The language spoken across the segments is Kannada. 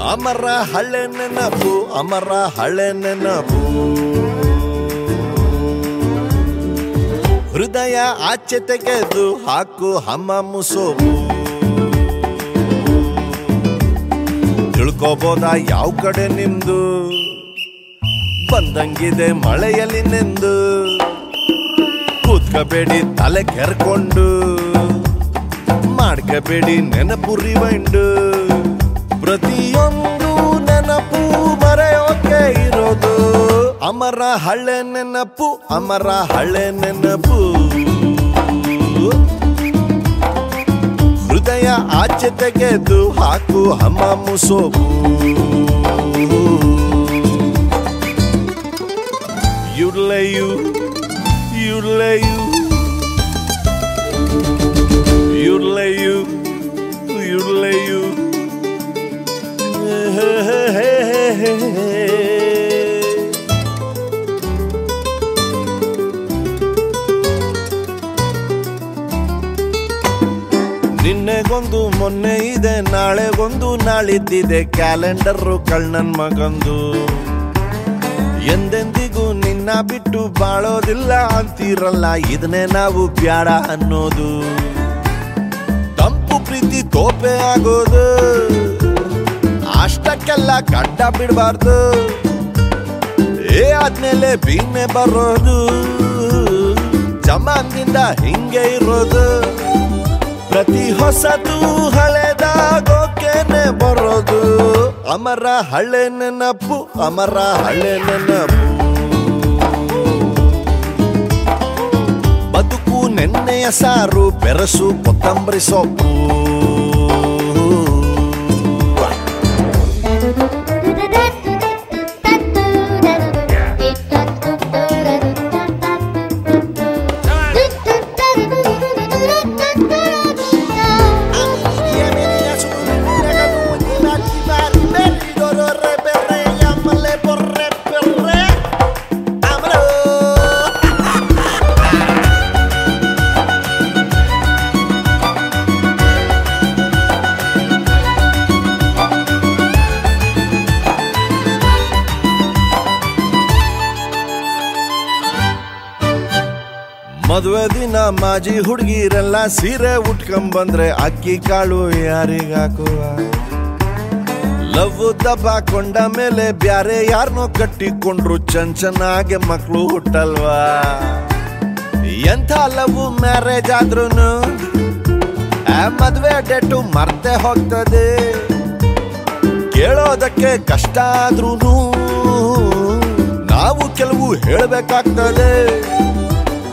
ಅಮರ ಹಳೆ ನೆನಪು ಅಮರ ಹಳೆ ನೆನಪು ಹೃದಯ ಆಚೆ ತೆಗೆದು ಹಾಕು ಹಮ್ಮ ಮುಸೋಬು. ತಿಳ್ಕೋಬೋದ ಯಾವ ಕಡೆ ನಿಮ್ದು ಬಂದಂಗಿದೆ ಮಳೆಯಲ್ಲಿ ನೆಂದು. ಕೂತ್ಕಬೇಡಿ ತಲೆ ಕೆರ್ಕೊಂಡು. ಮಾಡ್ಕಬೇಡಿ ನೆನಪು ರಿವೈಂಡ್ ಪ್ರತಿಯೊಂದು ನೆನಪು ಮರೆಯೋಕೆ ಇರೋದು. ಅಮರ ಹಳೆ ನೆನಪು, ಅಮರ ಹಳೆ ನೆನಪು. ಹೃದಯ ಆಚೆ ತೆಗೆದು ಹಾಕು ಹಮ್ಮ ಮುಸೋಬು. ಯುರ್ಲೆಯು ಯುರ್ಲೆಯು ಯುರ್ಲೆಯು ನಿನ್ನೆಗೊಂದು, ಮೊನ್ನೆ ಇದೆ, ನಾಳೆಗೊಂದು, ನಾಳಿದ್ದಿದೆ, ಕ್ಯಾಲೆಂಡರ್ ಕಳ್ಳನ್ ಮಗಂದು. ಎಂದೆಂದಿಗೂ ನಿನ್ನ ಬಿಟ್ಟು ಬಾಳೋದಿಲ್ಲ ಅಂತೀರಲ್ಲ, ಇದನ್ನೇ ನಾವು ಬ್ಯಾಡ ಅನ್ನೋದು. ತಂಪು ಪ್ರೀತಿ ತೋಪೆ ಆಗೋದು. ಅಷ್ಟಕ್ಕೆಲ್ಲ ಕಟ್ಟ ಬಿಡಬಾರ್ದು. ಏ ಆದ್ಮೇಲೆ ಬೀನೆ ಬರೋದು. ಜಮಾನ್ದಿಂದ ಹಿಂಗೆ ಇರೋದು. ಪ್ರತಿ ಹೊಸದು ಹಳೆದಾಗೋಕೆನೆ ಬರೋದು. ಅಮರ ಹಳೆ ನೆನಪು, ಅಮರ ಹಳೆ ನೆನಪು. ಬದುಕು ನೆನ್ನೆಯ ಸಾರು, ಬೆರಸು ಕೊತ್ತಂಬರಿ ಸೊಪ್ಪು. ಮದುವೆ ದಿನ ಮಾಜಿ ಹುಡುಗಿರೆಲ್ಲ ಸೀರೆ ಉಟ್ಕೊಂಬಂದ್ರೆ ಅಕ್ಕಿ ಕಾಳು ಯಾರಿಗಾಕುವ ಲವ್ ದಬ್ಬಾಕೊಂಡ ಮೇಲೆ ಬ್ಯಾರೆ ಯಾರನ್ನೋ ಕಟ್ಟಿಕೊಂಡ್ರು ಚನ್ ಚೆನ್ನಾಗೆ ಮಕ್ಕಳು ಹುಟ್ಟಲ್ವಾ? ಎಂಥ ಲವ್ ಮ್ಯಾರೇಜ್ ಆದ್ರೂ ಮದ್ವೆ ಡೇಟು ಮರ್ತೆ ಹೋಗ್ತದೆ. ಕೇಳೋದಕ್ಕೆ ಕಷ್ಟ ಆದ್ರೂ ನಾವು ಕೆಲವು ಹೇಳ್ಬೇಕಾಗ್ತದೆ.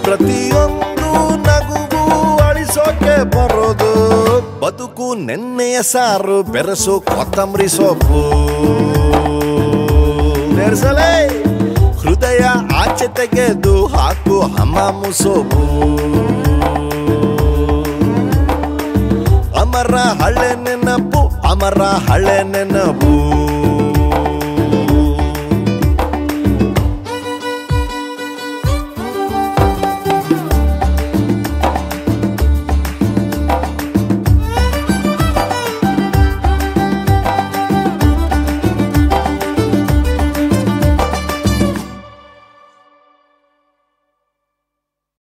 ಪ್ರತಿಯೊಂದು ನಗುವು ಅಳಿಸೋಕೆ ಬರೋದು. ಬದುಕು ನೆನ್ನೆಯ ಸಾರು ಬೆರಸು ಕೊತ್ತಂಬರಿ ಸೊಪ್ಪು ನೆರ್ಸಲೇ ಹೃದಯ ಆಚೆ ತೆಗೆದು ಹಾಕು ಹಮಾಮು ಸೋಪು ಅಮರ ಹಳೆ ನೆನಪು, ಅಮರ ಹಳೆ ನೆನಪು.